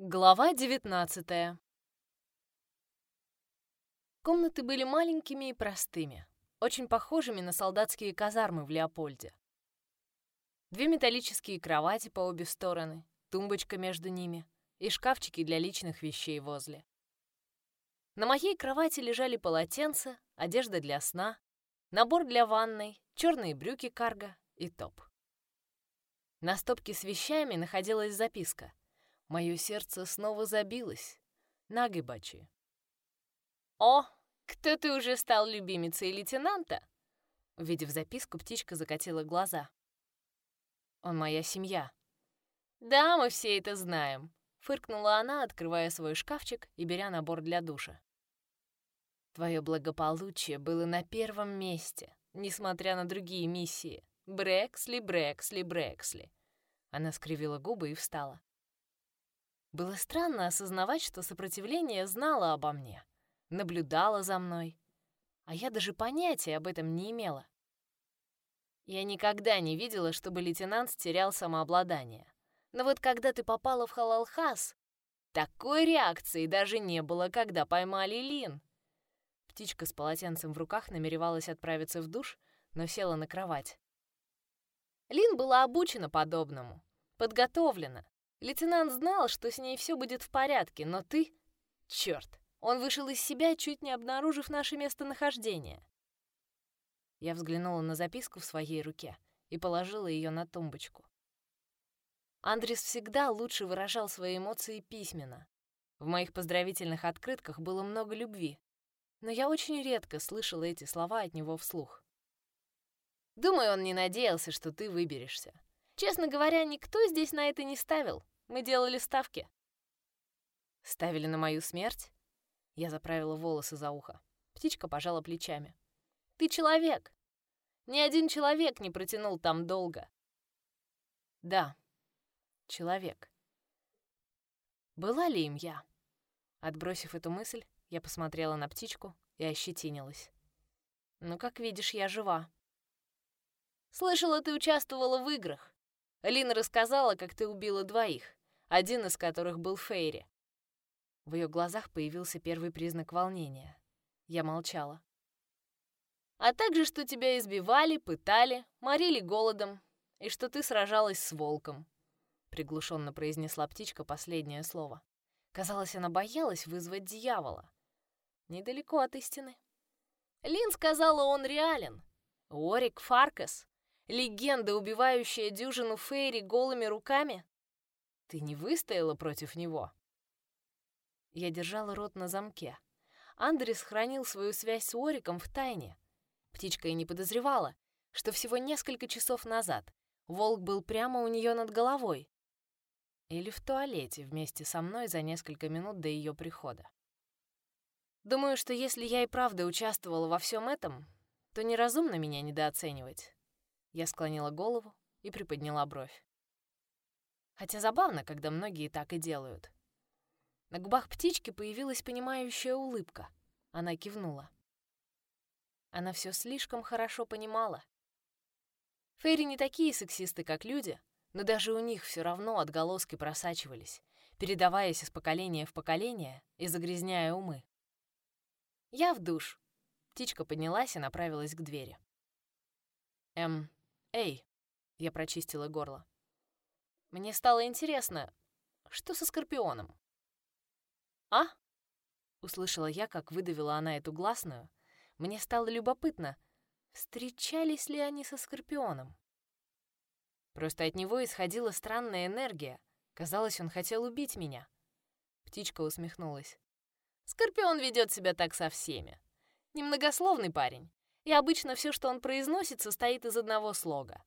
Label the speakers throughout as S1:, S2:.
S1: Глава 19 Комнаты были маленькими и простыми, очень похожими на солдатские казармы в Леопольде. Две металлические кровати по обе стороны, тумбочка между ними и шкафчики для личных вещей возле. На моей кровати лежали полотенца, одежда для сна, набор для ванной, черные брюки карго и топ. На стопке с вещами находилась записка — Мое сердце снова забилось. Нагибачи. «О, кто ты уже стал любимицей лейтенанта?» Увидев записку, птичка закатила глаза. «Он моя семья». «Да, мы все это знаем», — фыркнула она, открывая свой шкафчик и беря набор для душа. «Твое благополучие было на первом месте, несмотря на другие миссии. Брексли, Брексли, Брексли». Она скривила губы и встала. Было странно осознавать, что сопротивление знало обо мне, наблюдало за мной, а я даже понятия об этом не имела. Я никогда не видела, чтобы лейтенант терял самообладание. Но вот когда ты попала в Халалхас, такой реакции даже не было, когда поймали Лин. Птичка с полотенцем в руках намеревалась отправиться в душ, но села на кровать. Лин была обучена подобному, подготовлена, Лейтенант знал, что с ней все будет в порядке, но ты... Черт! Он вышел из себя, чуть не обнаружив наше местонахождение. Я взглянула на записку в своей руке и положила ее на тумбочку. Андрес всегда лучше выражал свои эмоции письменно. В моих поздравительных открытках было много любви, но я очень редко слышала эти слова от него вслух. Думаю, он не надеялся, что ты выберешься. Честно говоря, никто здесь на это не ставил. Мы делали ставки. Ставили на мою смерть? Я заправила волосы за ухо. Птичка пожала плечами. Ты человек. Ни один человек не протянул там долго. Да, человек. Была ли им я? Отбросив эту мысль, я посмотрела на птичку и ощетинилась. Ну, как видишь, я жива. Слышала, ты участвовала в играх. Лина рассказала, как ты убила двоих, один из которых был Фейри. В ее глазах появился первый признак волнения. Я молчала. А также, что тебя избивали, пытали, морили голодом, и что ты сражалась с волком. Приглушенно произнесла птичка последнее слово. Казалось, она боялась вызвать дьявола. Недалеко от истины. Лин сказала, он реален. Орик Фаркас Легенда, убивающая дюжину Фейри голыми руками? Ты не выстояла против него?» Я держала рот на замке. Андрес хранил свою связь с Ориком в тайне. Птичка и не подозревала, что всего несколько часов назад волк был прямо у нее над головой. Или в туалете вместе со мной за несколько минут до ее прихода. Думаю, что если я и правда участвовала во всем этом, то неразумно меня недооценивать. Я склонила голову и приподняла бровь. Хотя забавно, когда многие так и делают. На губах птички появилась понимающая улыбка. Она кивнула. Она все слишком хорошо понимала. Фейри не такие сексисты, как люди, но даже у них все равно отголоски просачивались, передаваясь из поколения в поколение и загрязняя умы. «Я в душ». Птичка поднялась и направилась к двери. «Эм, «Эй!» — я прочистила горло. «Мне стало интересно, что со Скорпионом?» «А?» — услышала я, как выдавила она эту гласную. Мне стало любопытно, встречались ли они со Скорпионом. Просто от него исходила странная энергия. Казалось, он хотел убить меня. Птичка усмехнулась. Скорпион ведет себя так со всеми. Немногословный парень и обычно все, что он произносит, состоит из одного слога.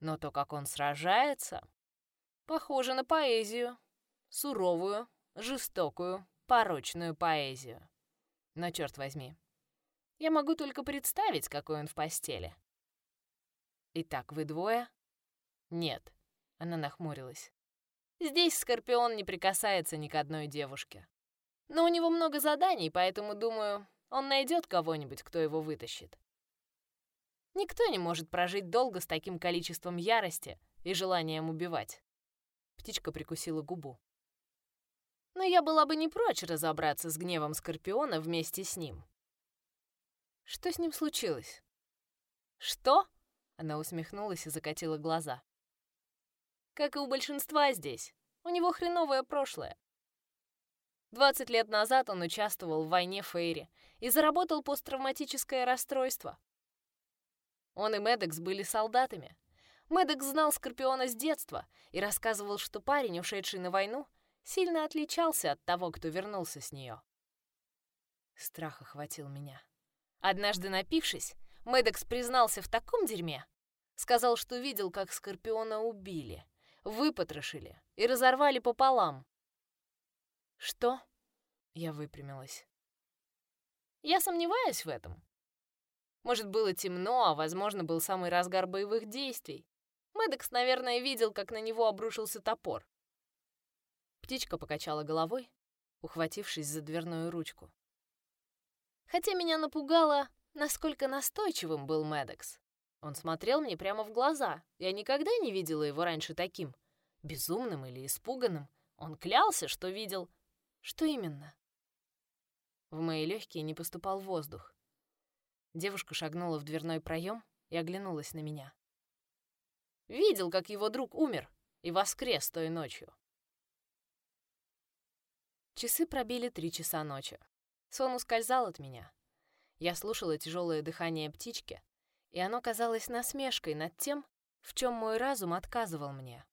S1: Но то, как он сражается, похоже на поэзию. Суровую, жестокую, порочную поэзию. Но черт возьми, я могу только представить, какой он в постели. Итак, вы двое? Нет, она нахмурилась. Здесь Скорпион не прикасается ни к одной девушке. Но у него много заданий, поэтому, думаю, он найдет кого-нибудь, кто его вытащит. Никто не может прожить долго с таким количеством ярости и желанием убивать. Птичка прикусила губу. я была бы не прочь разобраться с гневом Скорпиона вместе с ним. Что с ним случилось? Что? Она усмехнулась и закатила глаза. Как и у большинства здесь, у него хреновое прошлое. 20 лет назад он участвовал в войне Фейри и заработал посттравматическое расстройство. Он и Медекс были солдатами. Медекс знал Скорпиона с детства и рассказывал, что парень, ушедший на войну, сильно отличался от того, кто вернулся с нее. Страх охватил меня. Однажды напившись, Медекс признался в таком дерьме, сказал, что видел, как Скорпиона убили, выпотрошили и разорвали пополам, «Что?» Я выпрямилась. «Я сомневаюсь в этом. Может, было темно, а, возможно, был самый разгар боевых действий. Мэддокс, наверное, видел, как на него обрушился топор. Птичка покачала головой, ухватившись за дверную ручку. Хотя меня напугало, насколько настойчивым был Мэддокс. Он смотрел мне прямо в глаза. Я никогда не видела его раньше таким. Безумным или испуганным. Он клялся, что видел что именно? В мои легкие не поступал воздух. Девушка шагнула в дверной проем и оглянулась на меня. Видел, как его друг умер и воскрес той ночью. Часы пробили три часа ночи. Сон ускользал от меня. Я слушала тяжелое дыхание птички, и оно казалось насмешкой над тем, в чем мой разум отказывал мне.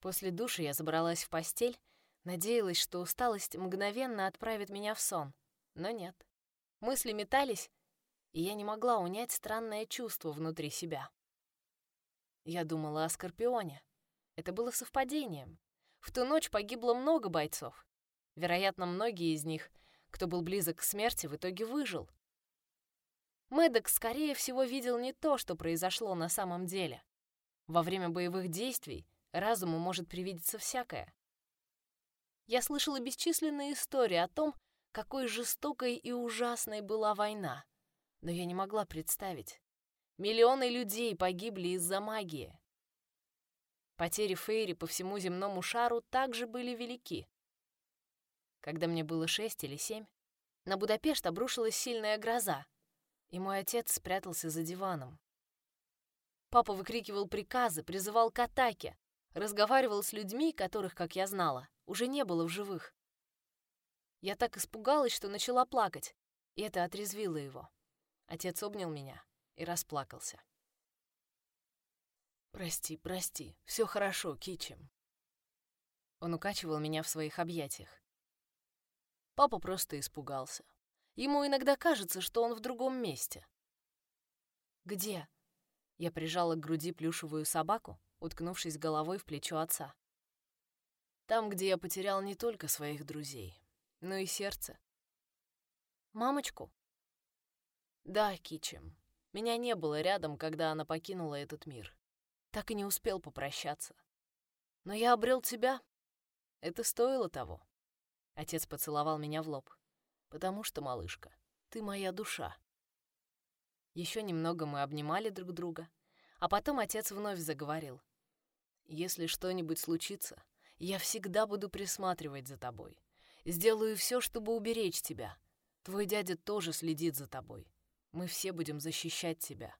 S1: После души я забралась в постель Надеялась, что усталость мгновенно отправит меня в сон. Но нет. Мысли метались, и я не могла унять странное чувство внутри себя. Я думала о Скорпионе. Это было совпадением. В ту ночь погибло много бойцов. Вероятно, многие из них, кто был близок к смерти, в итоге выжил. Мэддок, скорее всего, видел не то, что произошло на самом деле. Во время боевых действий разуму может привидеться всякое. Я слышала бесчисленные истории о том, какой жестокой и ужасной была война. Но я не могла представить. Миллионы людей погибли из-за магии. Потери Фейри по всему земному шару также были велики. Когда мне было шесть или семь, на Будапешт обрушилась сильная гроза, и мой отец спрятался за диваном. Папа выкрикивал приказы, призывал к атаке, разговаривал с людьми, которых, как я знала, уже не было в живых. Я так испугалась, что начала плакать, и это отрезвило его. Отец обнял меня и расплакался. «Прости, прости, все хорошо, Кичем». Он укачивал меня в своих объятиях. Папа просто испугался. Ему иногда кажется, что он в другом месте. «Где?» Я прижала к груди плюшевую собаку, уткнувшись головой в плечо отца. Там, где я потерял не только своих друзей, но и сердце. Мамочку? Да, Кичем. Меня не было рядом, когда она покинула этот мир. Так и не успел попрощаться. Но я обрел тебя. Это стоило того. Отец поцеловал меня в лоб. Потому что, малышка, ты моя душа. Еще немного мы обнимали друг друга, а потом отец вновь заговорил. Если что-нибудь случится, я всегда буду присматривать за тобой. Сделаю все, чтобы уберечь тебя. Твой дядя тоже следит за тобой. Мы все будем защищать тебя.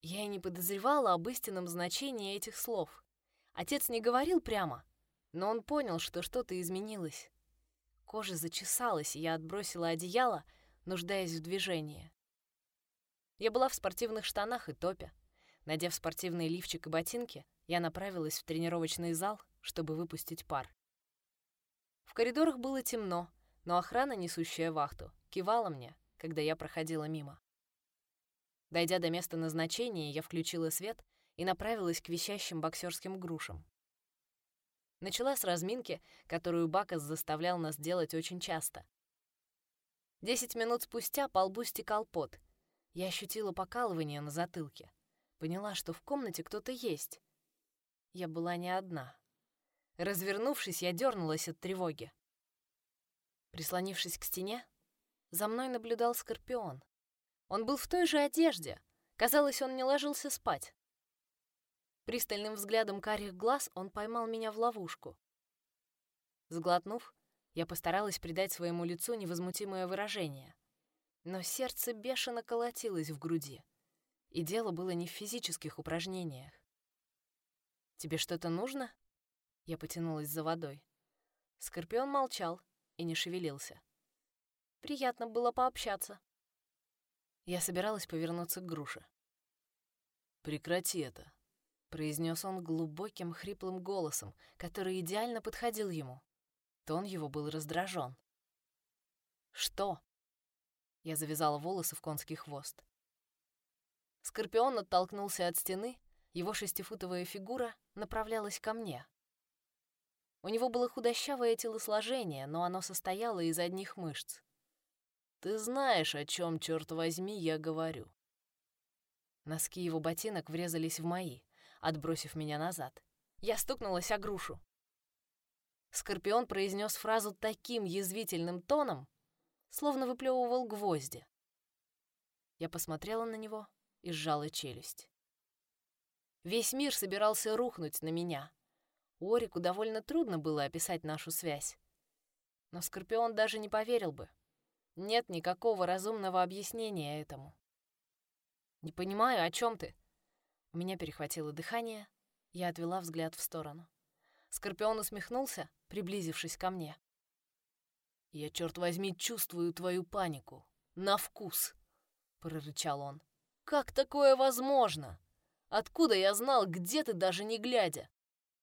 S1: Я и не подозревала об истинном значении этих слов. Отец не говорил прямо, но он понял, что что-то изменилось. Кожа зачесалась, и я отбросила одеяло, нуждаясь в движении. Я была в спортивных штанах и топе. Надев спортивный лифчик и ботинки, я направилась в тренировочный зал, чтобы выпустить пар. В коридорах было темно, но охрана, несущая вахту, кивала мне, когда я проходила мимо. Дойдя до места назначения, я включила свет и направилась к висящим боксерским грушам. Начала с разминки, которую Бакас заставлял нас делать очень часто. Десять минут спустя по лбу стекал пот. Я ощутила покалывание на затылке. Поняла, что в комнате кто-то есть. Я была не одна. Развернувшись, я дернулась от тревоги. Прислонившись к стене, за мной наблюдал Скорпион. Он был в той же одежде. Казалось, он не ложился спать. Пристальным взглядом карих глаз он поймал меня в ловушку. Сглотнув, я постаралась придать своему лицу невозмутимое выражение. Но сердце бешено колотилось в груди. И дело было не в физических упражнениях. «Тебе что-то нужно?» Я потянулась за водой. Скорпион молчал и не шевелился. Приятно было пообщаться. Я собиралась повернуться к груше.
S2: «Прекрати это», — произнес он глубоким, хриплым голосом, который идеально подходил ему. Тон его был раздражен.
S1: «Что?» Я завязала волосы в конский хвост. Скорпион оттолкнулся от стены, его шестифутовая фигура направлялась ко мне. У него было худощавое телосложение, но оно состояло из одних мышц.
S2: «Ты знаешь, о чем, черт возьми, я говорю».
S1: Носки его ботинок врезались в мои, отбросив меня назад. Я стукнулась о грушу. Скорпион произнес фразу таким язвительным тоном, словно выплевывал гвозди. Я посмотрела на него и сжала челюсть. Весь мир собирался рухнуть на меня, Орику довольно трудно было описать нашу связь. Но Скорпион даже не поверил бы. Нет никакого разумного объяснения этому. «Не понимаю, о чем ты?» У меня перехватило дыхание, я отвела взгляд в сторону. Скорпион усмехнулся, приблизившись ко мне.
S2: «Я, черт возьми, чувствую твою панику. На вкус!» — прорычал он. «Как такое возможно? Откуда я знал, где ты, даже не глядя?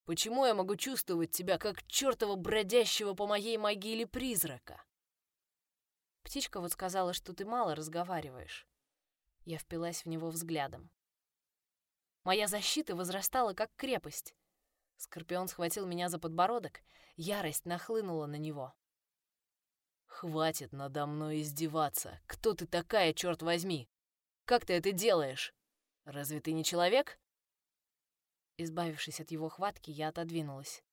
S2: Почему я могу чувствовать тебя, как чертова бродящего по моей могиле призрака?»
S1: «Птичка вот сказала, что ты мало разговариваешь». Я впилась в него взглядом. Моя защита возрастала, как крепость. Скорпион схватил меня за подбородок, ярость нахлынула на него.
S2: «Хватит надо мной издеваться! Кто ты такая, черт возьми? Как ты это делаешь? Разве ты не человек?»
S1: Избавившись от его хватки, я отодвинулась.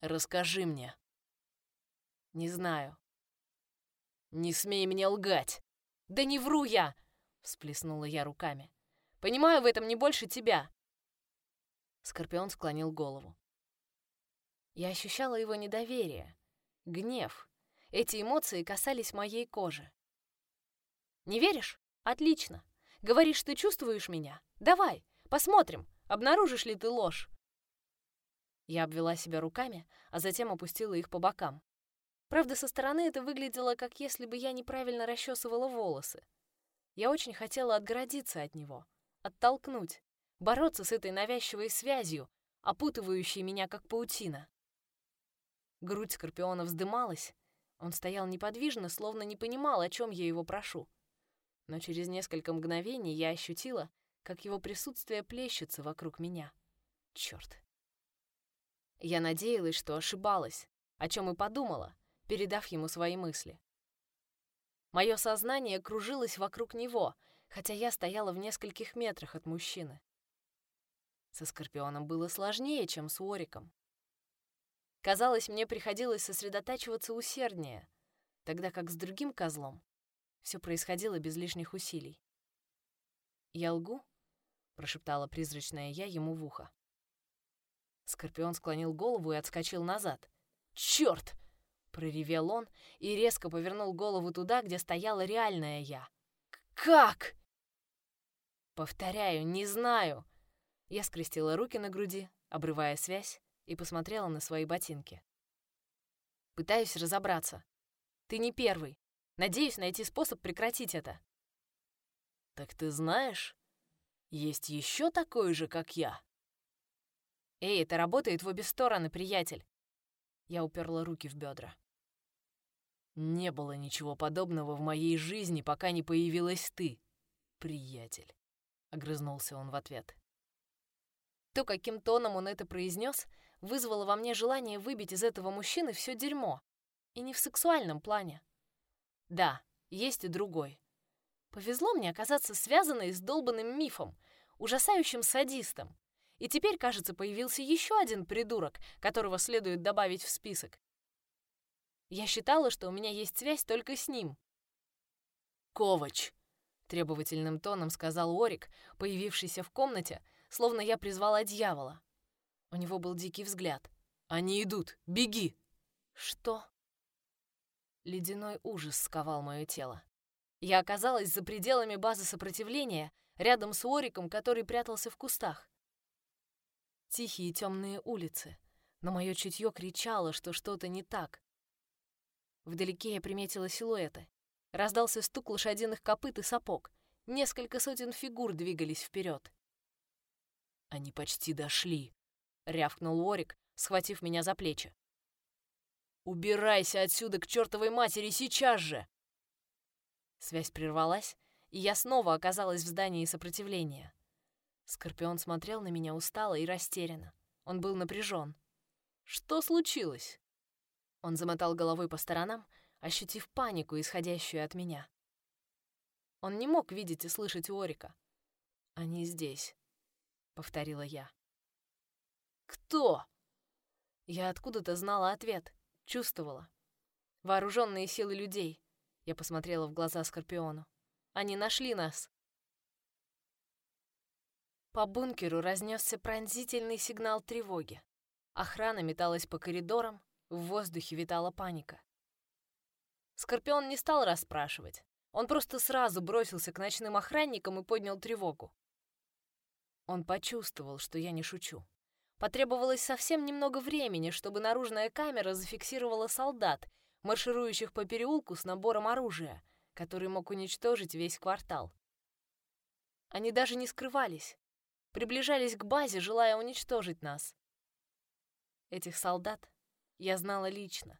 S2: «Расскажи мне».
S1: «Не знаю».
S2: «Не смей мне лгать!»
S1: «Да не вру я!» — всплеснула я руками. «Понимаю в этом не больше тебя». Скорпион склонил голову. Я ощущала его недоверие, гнев. Эти эмоции касались моей кожи. «Не веришь? Отлично. Говоришь, ты чувствуешь меня? Давай, посмотрим, Обнаружишь ли ты ложь?» Я обвела себя руками, а затем опустила их по бокам. Правда, со стороны это выглядело, как если бы я неправильно расчесывала волосы. Я очень хотела отгородиться от него, оттолкнуть, бороться с этой навязчивой связью, опутывающей меня как паутина. Грудь Скорпиона вздымалась, он стоял неподвижно, словно не понимал, о чем я его прошу. Но через несколько мгновений я ощутила, как его присутствие плещется вокруг меня. Черт. Я надеялась, что ошибалась, о чем и подумала, передав ему свои мысли. Мое сознание кружилось вокруг него, хотя я стояла в нескольких метрах от мужчины. Со Скорпионом было сложнее, чем с Ориком. Казалось, мне приходилось сосредотачиваться усерднее, тогда как с другим козлом все происходило без лишних усилий. Я лгу? — прошептала призрачная я ему в ухо. Скорпион склонил голову и отскочил назад. «Чёрт!» — проревел он и резко повернул голову туда, где стояла реальная я. «Как?» «Повторяю, не знаю!» Я скрестила руки на груди, обрывая связь, и посмотрела на свои ботинки. «Пытаюсь разобраться. Ты не первый. Надеюсь найти способ прекратить это».
S2: «Так ты знаешь?» Есть еще такой же, как я.
S1: Эй, это работает в обе стороны, приятель. Я уперла руки в бедра.
S2: Не было ничего подобного в моей жизни, пока не появилась ты, приятель. Огрызнулся он в ответ.
S1: То, каким тоном он это произнес, вызвало во мне желание выбить из этого мужчины все дерьмо. И не в сексуальном плане. Да, есть и другой. Повезло мне оказаться связанной с долбанным мифом, ужасающим садистом. И теперь, кажется, появился еще один придурок, которого следует добавить в список. Я считала, что у меня есть связь только с ним.
S2: «Ковач!»
S1: — требовательным тоном сказал Орик, появившийся в комнате, словно я призвала дьявола. У него был дикий взгляд.
S2: «Они идут! Беги!
S1: Что? Ледяной ужас сковал мое тело. Я оказалась за пределами базы сопротивления, рядом с Ориком, который прятался в кустах. Тихие темные улицы, но мое чутье кричало, что что-то не так. Вдалеке я приметила силуэты. Раздался стук лошадиных копыт и сапог. Несколько сотен фигур двигались вперед.
S2: «Они почти дошли», — рявкнул Орик, схватив меня за плечи. «Убирайся отсюда к чертовой матери сейчас же!»
S1: Связь прервалась, и я снова оказалась в здании сопротивления. Скорпион смотрел на меня устало и растерянно. Он был напряжен. «Что случилось?» Он замотал головой по сторонам, ощутив панику, исходящую от меня. Он не мог видеть и слышать Орика. «Они здесь», — повторила я.
S2: «Кто?»
S1: Я откуда-то знала ответ, чувствовала. Вооруженные силы людей. Я посмотрела в глаза Скорпиону. Они нашли нас. По бункеру разнесся пронзительный сигнал тревоги. Охрана металась по коридорам, в воздухе витала паника. Скорпион не стал расспрашивать. Он просто сразу бросился к ночным охранникам и поднял тревогу. Он почувствовал, что я не шучу. Потребовалось совсем немного времени, чтобы наружная камера зафиксировала солдат, марширующих по переулку с набором оружия, который мог уничтожить весь квартал. Они даже не скрывались, приближались к базе, желая уничтожить нас. Этих солдат я знала лично.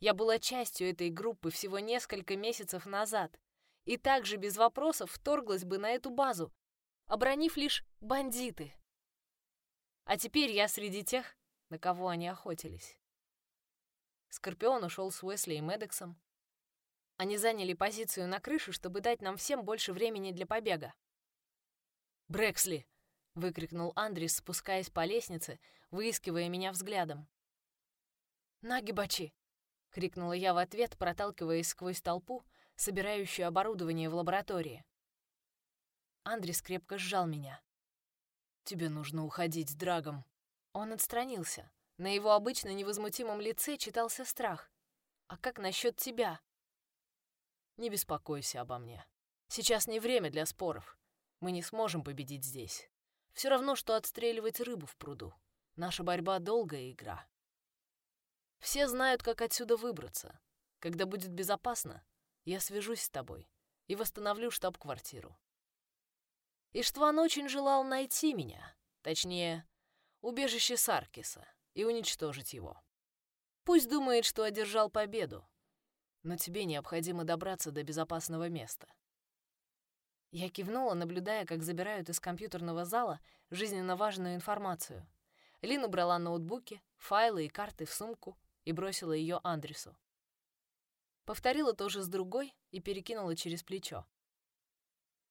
S1: Я была частью этой группы всего несколько месяцев назад и также без вопросов вторглась бы на эту базу, обронив лишь бандиты. А теперь я среди тех, на кого они охотились. Скорпион ушел с Уэсли и Медексом. Они заняли позицию на крыше, чтобы дать нам всем больше времени для побега.
S2: «Брэксли!»
S1: — выкрикнул Андрис, спускаясь по лестнице, выискивая меня взглядом. «Нагибачи!» — крикнула я в ответ, проталкиваясь сквозь толпу, собирающую оборудование в лаборатории. Андрис крепко сжал меня.
S2: «Тебе нужно уходить с Драгом».
S1: Он отстранился. На его обычно невозмутимом лице читался страх. «А как насчет тебя?»
S2: «Не беспокойся обо мне. Сейчас не время для споров. Мы не сможем победить здесь. Все равно, что отстреливать рыбу в пруду. Наша борьба — долгая игра. Все знают, как отсюда выбраться. Когда будет безопасно, я свяжусь с тобой и восстановлю штаб-квартиру. Иштван очень желал найти меня, точнее, убежище Саркиса, и уничтожить его. Пусть думает, что одержал победу, но тебе необходимо добраться до безопасного места.
S1: Я кивнула, наблюдая, как забирают из компьютерного зала жизненно важную информацию. Лин убрала ноутбуки, файлы и карты в сумку, и бросила ее Андресу. Повторила то же с другой и перекинула через плечо.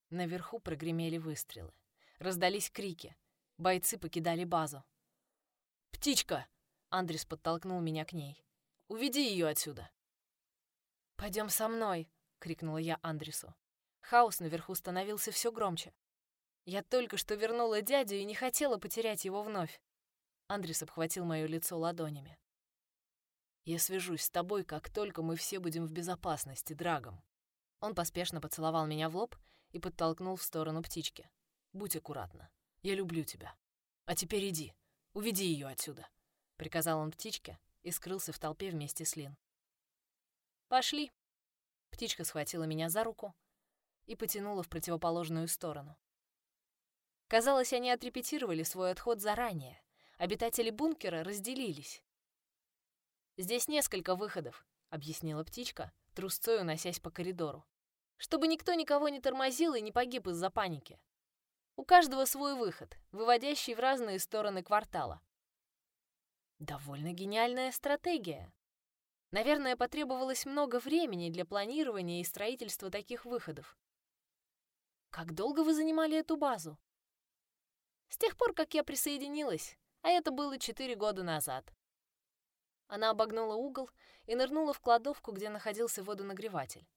S1: Наверху прогремели выстрелы. Раздались крики. Бойцы покидали базу.
S2: «Птичка!» — Андрес подтолкнул меня к ней. «Уведи ее отсюда!»
S1: Пойдем со мной!» — крикнула я Андресу. Хаос наверху становился все громче. Я только что вернула дядю и не хотела потерять его вновь. Андрес обхватил мое лицо ладонями.
S2: Я свяжусь с тобой, как только мы все будем в безопасности, Драгом.
S1: Он поспешно поцеловал меня в лоб и подтолкнул в сторону птички.
S2: Будь аккуратна. Я люблю тебя. А теперь иди, уведи ее отсюда, приказал он птичке и скрылся в толпе вместе с Лин.
S1: Пошли. Птичка схватила меня за руку и потянула в противоположную сторону. Казалось, они отрепетировали свой отход заранее. Обитатели бункера разделились. «Здесь несколько выходов», — объяснила птичка, трусцой уносясь по коридору. «Чтобы никто никого не тормозил и не погиб из-за паники. У каждого свой выход, выводящий в разные стороны квартала. Довольно гениальная стратегия. Наверное, потребовалось много времени для планирования и строительства таких выходов. Как долго вы занимали эту базу? С тех пор, как я присоединилась, а это было четыре года назад. Она обогнула угол и нырнула в кладовку, где находился водонагреватель.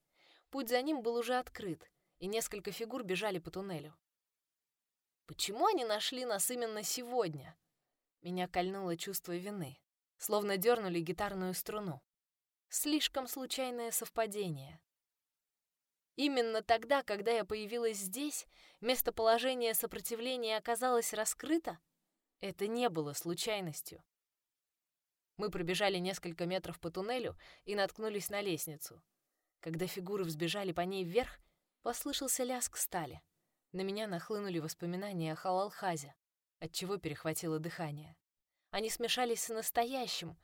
S1: Путь за ним был уже открыт, и несколько фигур бежали по туннелю. Почему они нашли нас именно сегодня? Меня кольнуло чувство вины. словно дернули гитарную струну. Слишком случайное совпадение. Именно тогда, когда я появилась здесь, местоположение сопротивления оказалось раскрыто, это не было случайностью. Мы пробежали несколько метров по туннелю и наткнулись на лестницу. Когда фигуры взбежали по ней вверх, послышался лязг стали. На меня нахлынули воспоминания о Халалхазе, отчего перехватило дыхание. Они смешались с настоящим.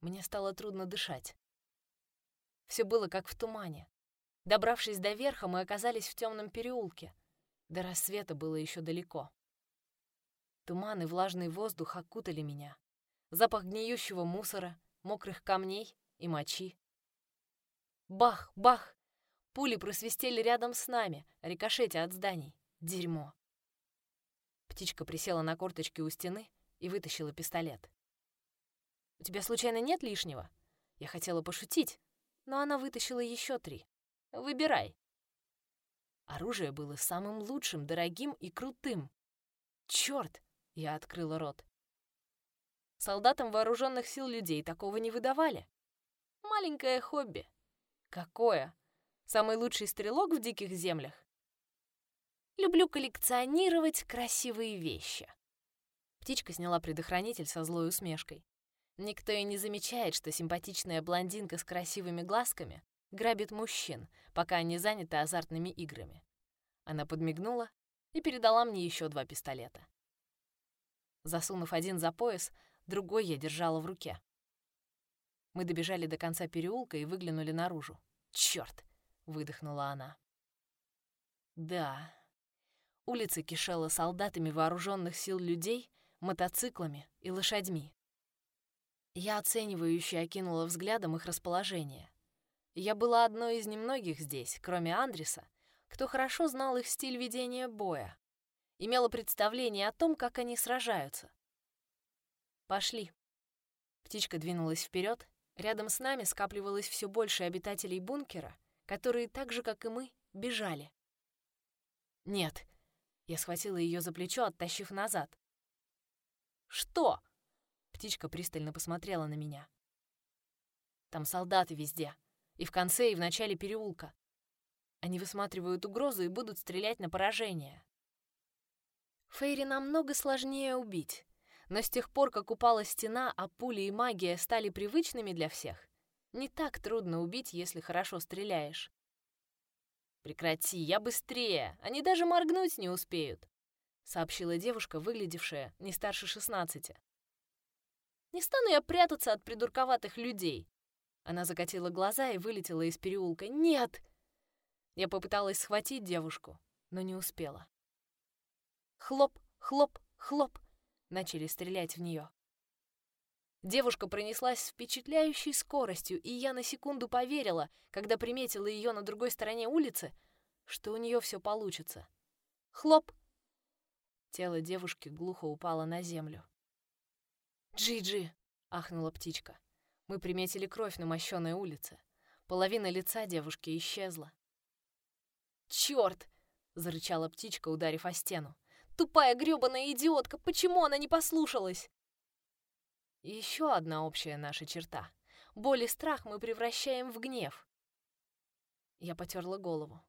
S1: Мне стало трудно дышать. Все было как в тумане. Добравшись до верха, мы оказались в темном переулке. До рассвета было еще далеко. Туман и влажный воздух окутали меня. Запах гниющего мусора, мокрых камней и мочи. Бах, бах! Пули просвистели рядом с нами, рикошетя от зданий. Дерьмо. Птичка присела на корточки у стены и вытащила пистолет. «У тебя случайно нет лишнего?» Я хотела пошутить, но она вытащила еще три. Выбирай. Оружие было самым лучшим, дорогим и крутым. Черт! Я открыла рот. Солдатам вооруженных сил людей такого не выдавали. Маленькое хобби. Какое? Самый лучший стрелок в диких землях? Люблю коллекционировать красивые вещи. Птичка сняла предохранитель со злой усмешкой. Никто и не замечает, что симпатичная блондинка с красивыми глазками грабит мужчин, пока они заняты азартными играми. Она подмигнула и передала мне еще два пистолета. Засунув один за пояс, другой я держала в руке. Мы добежали до конца переулка и выглянули наружу. Черт! выдохнула она. Да. Улица кишела солдатами вооруженных сил людей, мотоциклами и лошадьми. Я оценивающе окинула взглядом их расположение. Я была одной из немногих здесь, кроме Андреса, кто хорошо знал их стиль ведения боя, имела представление о том, как они сражаются. «Пошли». Птичка двинулась вперед. Рядом с нами скапливалось все больше обитателей бункера, которые так же, как и мы, бежали. «Нет». Я схватила ее за плечо, оттащив назад. «Что?» Птичка пристально посмотрела на меня. «Там солдаты везде», и в конце, и в начале переулка. Они высматривают угрозу и будут стрелять на поражение. Фейри намного сложнее убить. Но с тех пор, как упала стена, а пули и магия стали привычными для всех, не так трудно убить, если хорошо стреляешь. «Прекрати, я быстрее! Они даже моргнуть не успеют!» — сообщила девушка, выглядевшая не старше шестнадцати. «Не стану я прятаться от придурковатых людей. Она закатила глаза и вылетела из переулка. «Нет!» Я попыталась схватить девушку, но не успела. Хлоп, хлоп, хлоп. Начали стрелять в нее. Девушка пронеслась с впечатляющей скоростью, и я на секунду поверила, когда приметила ее на другой стороне улицы, что у нее все получится. Хлоп! Тело девушки глухо упало на землю. «Джи-Джи!» — ахнула птичка. Мы приметили кровь на мощенной улице. Половина лица девушки исчезла. «Чёрт!» — зарычала птичка, ударив о стену. «Тупая грёбаная идиотка! Почему она не послушалась?» Еще одна общая наша черта. Боль и страх мы превращаем в гнев. Я потерла голову.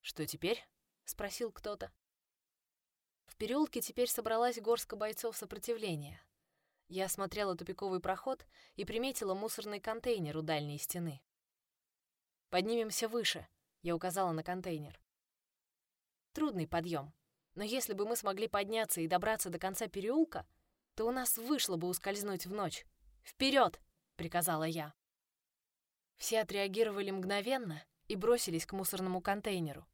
S1: «Что теперь?» — спросил кто-то. В переулке теперь собралась горстка бойцов сопротивления. Я осмотрела тупиковый проход и приметила мусорный контейнер у дальней стены. «Поднимемся выше», — я указала на контейнер. Трудный подъем, но если бы мы смогли подняться и добраться до конца переулка, то у нас вышло бы ускользнуть в ночь. Вперед! приказала я. Все отреагировали мгновенно и бросились к мусорному контейнеру.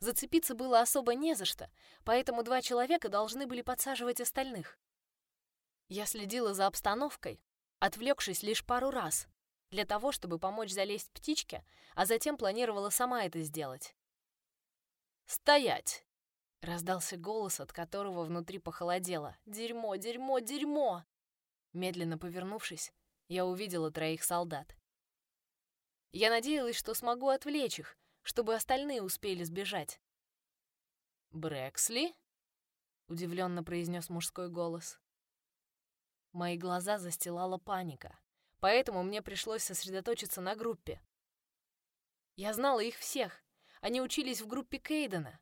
S1: Зацепиться было особо не за что, поэтому два человека должны были подсаживать остальных. Я следила за обстановкой, отвлекшись лишь пару раз, для того, чтобы помочь залезть птичке, а затем планировала сама это сделать. «Стоять!» — раздался голос, от которого внутри похолодело. «Дерьмо, дерьмо, дерьмо!» Медленно повернувшись, я увидела троих солдат. Я надеялась, что смогу отвлечь их, чтобы остальные успели сбежать. «Брэксли?» — удивленно произнес мужской голос. Мои глаза застилала паника, поэтому мне пришлось сосредоточиться на группе. Я знала их всех. Они учились в группе Кейдена.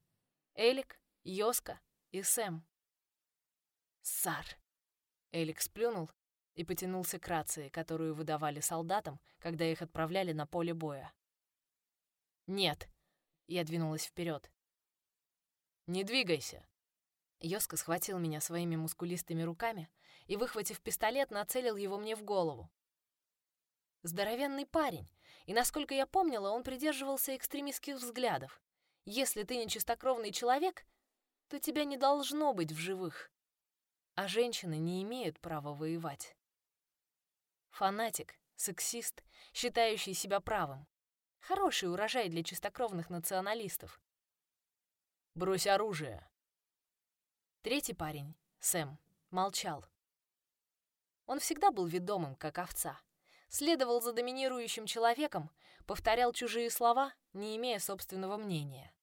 S1: Элик, Йоска и Сэм. Сар. Элик сплюнул и потянулся к рации, которую выдавали солдатам, когда их отправляли на поле боя. «Нет», — я двинулась вперед. «Не двигайся». Йоска схватил меня своими мускулистыми руками и, выхватив пистолет, нацелил его мне в голову. Здоровенный парень, и, насколько я помнила, он придерживался экстремистских взглядов. Если ты не чистокровный человек, то тебя не должно быть в живых. А женщины не имеют права воевать. Фанатик, сексист, считающий себя правым. Хороший урожай для чистокровных националистов. «Брось оружие!» Третий парень, Сэм, молчал. Он всегда был ведомым, как овца. Следовал за доминирующим человеком, повторял чужие слова, не имея собственного мнения.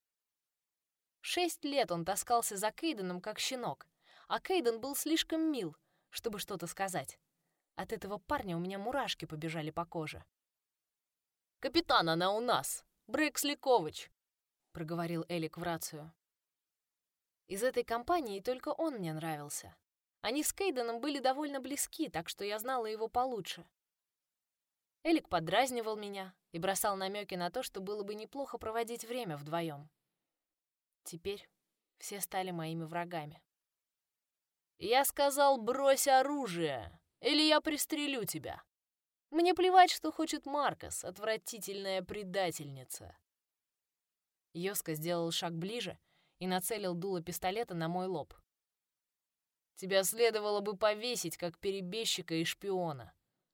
S1: Шесть лет он таскался за Кейденом, как щенок, а Кейден был слишком мил, чтобы что-то сказать. От этого парня у меня мурашки побежали по коже. «Капитан, она у нас! Брексли Ковач!» — проговорил Элик в рацию. Из этой компании только он мне нравился. Они с Кейденом были довольно близки, так что я знала его получше. Элик подразнивал меня и бросал намеки на то, что было бы неплохо проводить время вдвоем. Теперь все стали моими врагами. «Я сказал, брось оружие!» Или я пристрелю тебя. Мне плевать, что хочет Маркос, отвратительная предательница. Йоска сделал шаг ближе и нацелил дуло пистолета на мой лоб. Тебя следовало бы повесить, как перебежчика и шпиона.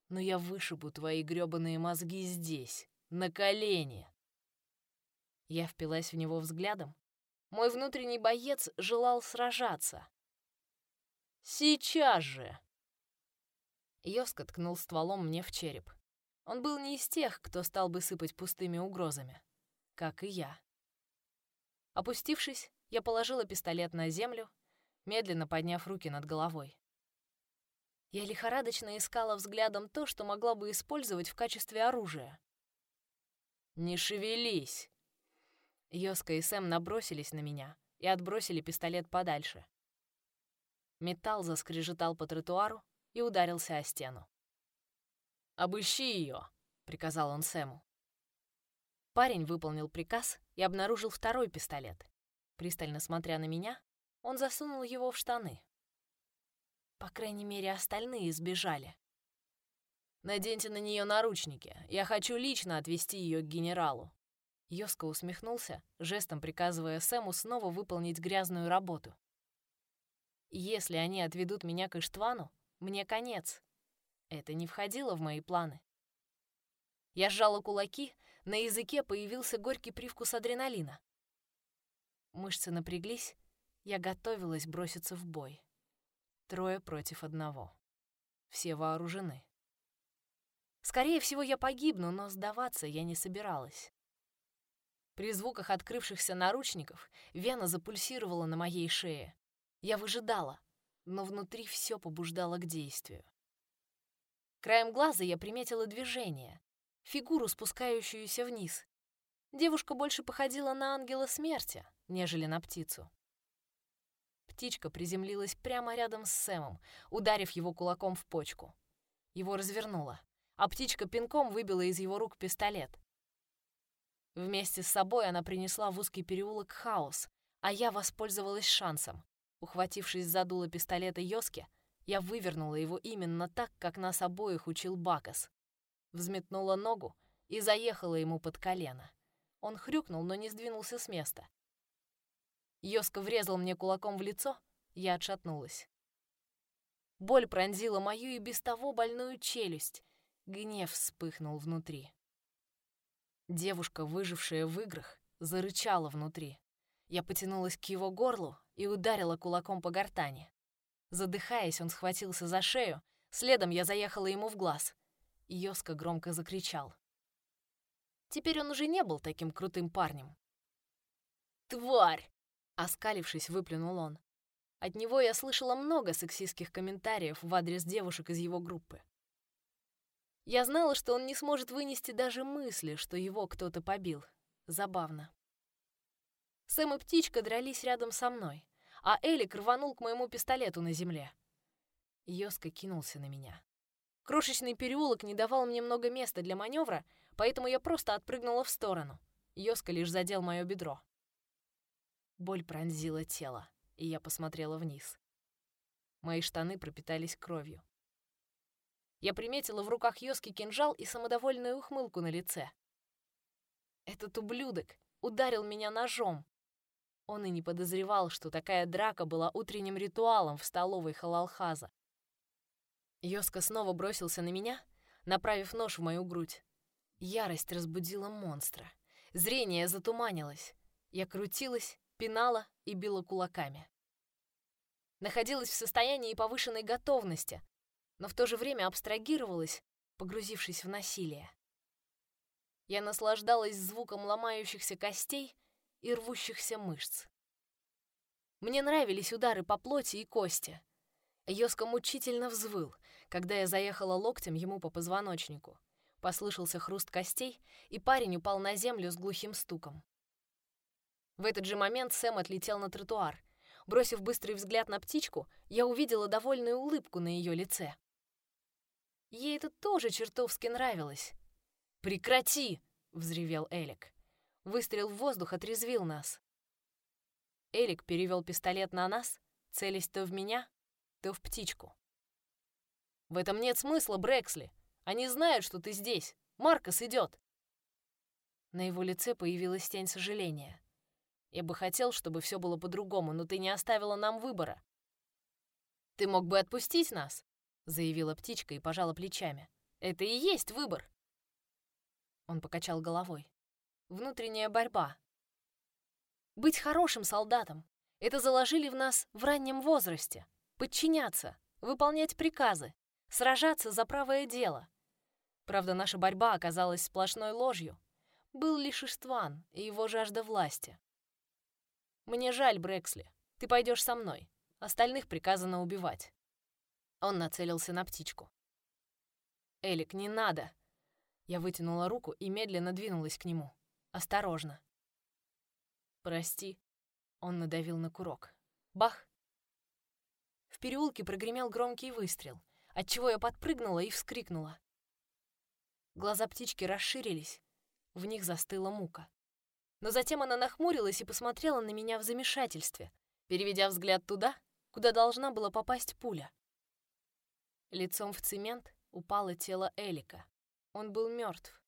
S1: Но я вышибу твои грёбаные мозги здесь, на колени. Я впилась в него взглядом. Мой внутренний боец желал сражаться. «Сейчас же!» Йоска ткнул стволом мне в череп. Он был не из тех, кто стал бы сыпать пустыми угрозами. Как и я. Опустившись, я положила пистолет на землю, медленно подняв руки над головой. Я лихорадочно искала взглядом то, что могла бы использовать в качестве оружия. «Не шевелись!» Йоска и Сэм набросились на меня и отбросили пистолет подальше. Металл заскрежетал по тротуару, и ударился о стену. «Обыщи ее!» — приказал он Сэму. Парень выполнил приказ и обнаружил второй пистолет. Пристально смотря на меня, он засунул его в штаны. По крайней мере, остальные сбежали. «Наденьте на нее наручники. Я хочу лично отвезти ее к генералу». Йоска усмехнулся, жестом приказывая Сэму снова выполнить грязную работу. «Если они отведут меня к Иштвану, мне конец. Это не входило в мои планы. Я сжала кулаки, на языке появился горький привкус адреналина. Мышцы напряглись, я готовилась броситься в бой. Трое против одного. Все вооружены. Скорее всего, я погибну, но сдаваться я не собиралась. При звуках открывшихся наручников вена запульсировала на моей шее. Я выжидала, но внутри все побуждало к действию. Краем глаза я приметила движение, фигуру, спускающуюся вниз. Девушка больше походила на ангела смерти, нежели на птицу. Птичка приземлилась прямо рядом с Сэмом, ударив его кулаком в почку. Его развернуло, а птичка пинком выбила из его рук пистолет. Вместе с собой она принесла в узкий переулок хаос, а я воспользовалась шансом. Ухватившись за дуло пистолета Йоски, я вывернула его именно так, как нас обоих учил Бакас. Взметнула ногу и заехала ему под колено. Он хрюкнул, но не сдвинулся с места. Йоска врезал мне кулаком в лицо, я отшатнулась. Боль пронзила мою и без того больную челюсть. Гнев вспыхнул внутри. Девушка, выжившая в играх, зарычала внутри. Я потянулась к его горлу и ударила кулаком по гортани. Задыхаясь, он схватился за шею, следом я заехала ему в глаз. Йоска громко закричал. Теперь он уже не был таким крутым парнем. «Тварь!» — оскалившись, выплюнул он. От него я слышала много сексистских комментариев в адрес девушек из его группы. Я знала, что он не сможет вынести даже мысли, что его кто-то побил. Забавно. Сэм и Птичка дрались рядом со мной, а Элик рванул к моему пистолету на земле. Йоска кинулся на меня. Крошечный переулок не давал мне много места для маневра, поэтому я просто отпрыгнула в сторону. Йоска лишь задел мое бедро. Боль пронзила тело, и я посмотрела вниз. Мои штаны пропитались кровью. Я приметила в руках Йоски кинжал и самодовольную ухмылку на лице. Этот ублюдок ударил меня ножом. Он и не подозревал, что такая драка была утренним ритуалом в столовой Халалхаза. Йоска снова бросился на меня, направив нож в мою грудь. Ярость разбудила монстра. Зрение затуманилось. Я крутилась, пинала и била кулаками. Находилась в состоянии повышенной готовности, но в то же время абстрагировалась, погрузившись в насилие. Я наслаждалась звуком ломающихся костей и рвущихся мышц. Мне нравились удары по плоти и кости. Йоска мучительно взвыл, когда я заехала локтем ему по позвоночнику. Послышался хруст костей, и парень упал на землю с глухим стуком. В этот же момент Сэм отлетел на тротуар. Бросив быстрый взгляд на птичку, я увидела довольную улыбку на ее лице. Ей это тоже чертовски нравилось. «Прекрати!» — взревел Элик. Выстрел в воздух отрезвил нас. Элик перевел пистолет на нас, целясь то в меня, то в птичку. В этом нет смысла, Брэксли. Они знают, что ты здесь. Маркос идет. На его лице появилась тень сожаления. Я бы хотел, чтобы все было по-другому, но ты не оставила нам выбора. Ты мог бы отпустить нас, заявила птичка и пожала плечами. Это и есть выбор. Он покачал головой. Внутренняя борьба. Быть хорошим солдатом — это заложили в нас в раннем возрасте. Подчиняться, выполнять приказы, сражаться за правое дело. Правда, наша борьба оказалась сплошной ложью. Был лишь Иштван и его жажда власти. «Мне жаль, Брэксли. Ты пойдешь со мной. Остальных приказано убивать». Он нацелился на птичку. «Элик, не надо!» Я вытянула руку и медленно двинулась к нему. Осторожно. «Прости». Он надавил на курок. Бах! В переулке прогремел громкий выстрел отчего я подпрыгнула и вскрикнула. Глаза птички расширились, в них застыла мука. Но затем она нахмурилась и посмотрела на меня в замешательстве, переведя взгляд туда, куда должна была попасть пуля. Лицом в цемент упало тело Элика. Он был мертв.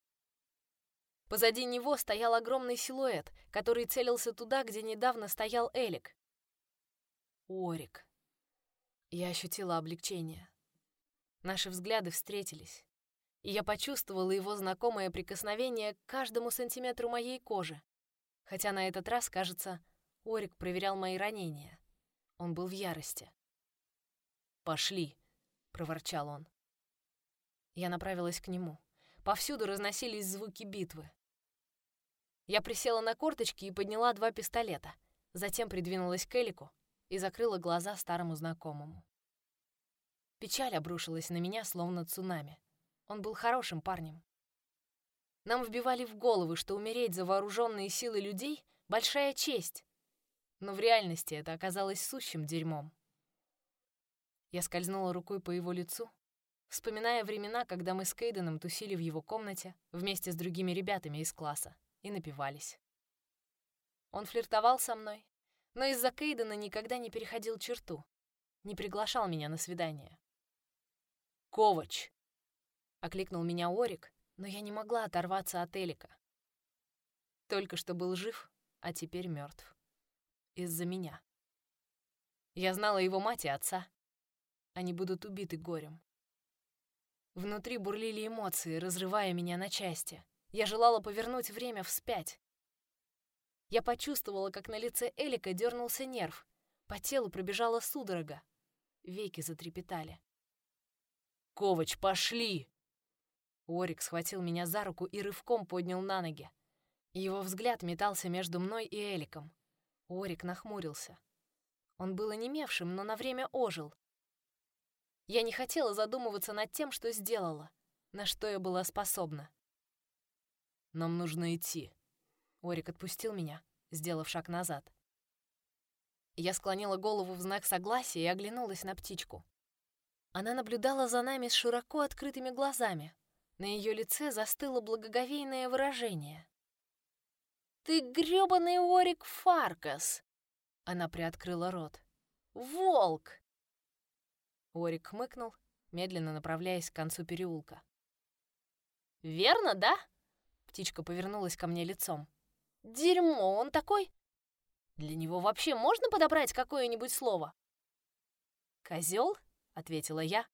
S1: Позади него стоял огромный силуэт, который целился туда, где недавно стоял Элик. Орик. Я ощутила облегчение. Наши взгляды встретились, и я почувствовала его знакомое прикосновение к каждому сантиметру моей кожи. Хотя на этот раз, кажется, Орик проверял мои ранения. Он был в ярости. «Пошли», — проворчал он. Я направилась к нему. Повсюду разносились звуки битвы. Я присела на корточки и подняла два пистолета, затем придвинулась к Элику и закрыла глаза старому знакомому. Печаль обрушилась на меня, словно цунами. Он был хорошим парнем. Нам вбивали в головы, что умереть за вооруженные силы людей — большая честь. Но в реальности это оказалось сущим дерьмом. Я скользнула рукой по его лицу, вспоминая времена, когда мы с Кейденом тусили в его комнате вместе с другими ребятами из класса и напивались. Он флиртовал со мной, но из-за Кейдена никогда не переходил черту, не приглашал меня на свидание. Ковач!» — окликнул меня Орик, но я не могла оторваться от Элика. Только что был жив, а теперь мертв. Из-за меня. Я знала его мать и отца. Они будут убиты горем. Внутри бурлили эмоции, разрывая меня на части. Я желала повернуть время вспять. Я почувствовала, как на лице Элика дернулся нерв. По телу пробежала судорога. Веки затрепетали. «Ковач, пошли!» Орик схватил меня за руку и рывком поднял на ноги. Его взгляд метался между мной и Эликом. Орик нахмурился. Он был онемевшим, но на время ожил. Я не хотела задумываться над тем, что сделала, на что я была способна.
S2: «Нам нужно идти».
S1: Орик отпустил меня, сделав шаг назад. Я склонила голову в знак согласия и оглянулась на птичку. Она наблюдала за нами с широко открытыми глазами. На ее лице застыло благоговейное выражение. «Ты грёбаный Орик Фаркас!» Она приоткрыла рот. «Волк!» Орик хмыкнул, медленно направляясь к концу переулка. «Верно, да?» Птичка повернулась ко мне лицом. «Дерьмо, он такой...» «Для него вообще можно подобрать какое-нибудь слово?» «Козёл?» — ответила я,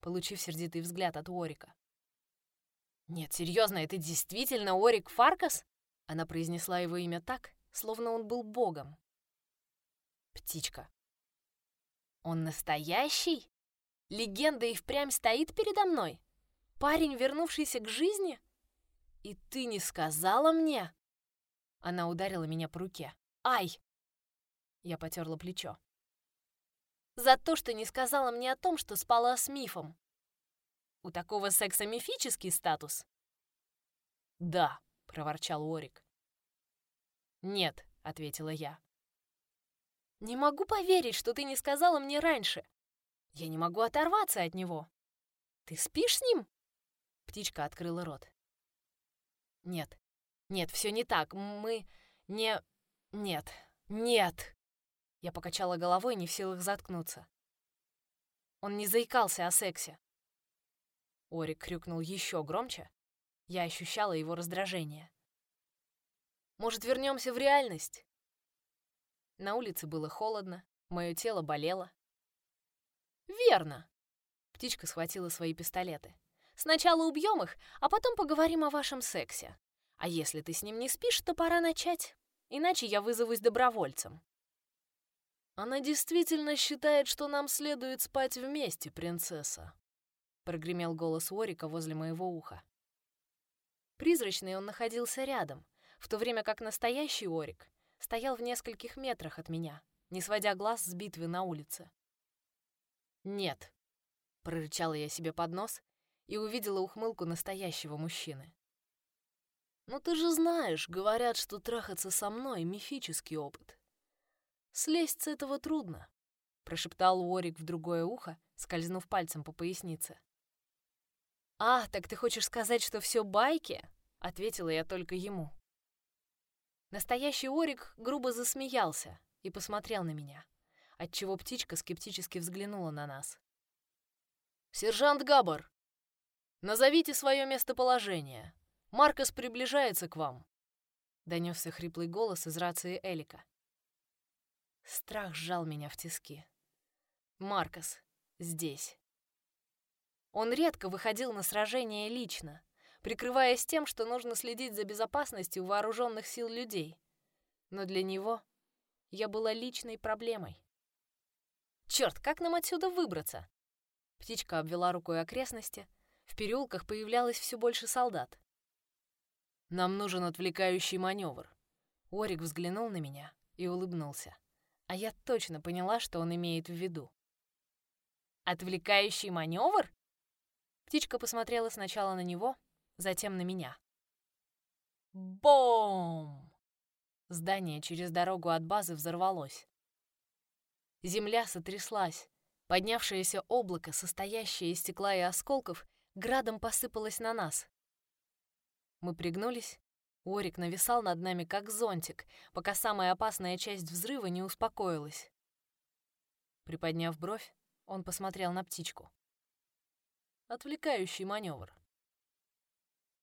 S1: получив сердитый взгляд от Орика. «Нет, серьезно, это действительно Орик Фаркас?» Она произнесла его имя так, словно он был богом. Птичка. «Он настоящий? Легенда и впрямь стоит передо мной? Парень, вернувшийся к жизни? И ты не сказала мне?» Она ударила меня по руке. «Ай!» Я потерла плечо. «За то, что не сказала мне о том, что спала с мифом. У такого секса мифический статус?» «Да», — проворчал Орик. «Нет», — ответила я. «Не могу поверить, что ты не сказала мне раньше. Я не могу оторваться от него. Ты спишь с ним?» Птичка открыла рот. «Нет, нет, все не так. Мы не... Нет, нет!» Я покачала головой, не в силах заткнуться. Он не заикался о сексе. Орик крюкнул еще громче. Я ощущала его раздражение. «Может, вернемся в реальность?» На улице было холодно, мое тело болело. «Верно!» Птичка схватила свои пистолеты. «Сначала убьем их, а потом поговорим о вашем сексе. А если ты с ним не спишь, то пора начать, иначе я вызовусь добровольцем».
S2: «Она действительно считает, что нам следует спать вместе, принцесса», прогремел голос Орика возле моего уха.
S1: Призрачный он находился рядом, в то время как настоящий Орик стоял в нескольких метрах от меня, не сводя глаз с битвы на улице. «Нет», — прорычала я себе под нос и увидела ухмылку настоящего мужчины.
S2: «Ну ты же знаешь, говорят, что трахаться со мной — мифический опыт. Слезть с этого трудно», — прошептал Орик в другое ухо, скользнув пальцем по пояснице.
S1: «А, так ты хочешь сказать, что все байки?» — ответила я только ему. Настоящий Орик грубо засмеялся и посмотрел на меня, отчего птичка скептически взглянула на нас.
S2: «Сержант Габар, назовите свое местоположение. Маркос приближается к вам», — донесся хриплый голос из рации Элика.
S1: Страх сжал меня в тиски. Маркос здесь. Он редко выходил на сражения лично, прикрываясь тем, что нужно следить за безопасностью вооруженных сил людей. Но для него я была личной проблемой. Черт, как нам отсюда выбраться? Птичка обвела рукой окрестности. В переулках появлялось все больше солдат.
S2: Нам нужен отвлекающий маневр.
S1: Орик взглянул на меня и улыбнулся. А я точно поняла, что он имеет в виду. Отвлекающий маневр? Птичка посмотрела сначала на него, затем на меня. Бом! Здание через дорогу от базы взорвалось. Земля сотряслась. Поднявшееся облако, состоящее из стекла и осколков, градом посыпалось на нас. Мы пригнулись. Орик нависал над нами, как зонтик, пока самая опасная часть взрыва не успокоилась. Приподняв бровь, он посмотрел на птичку.
S2: Отвлекающий маневр.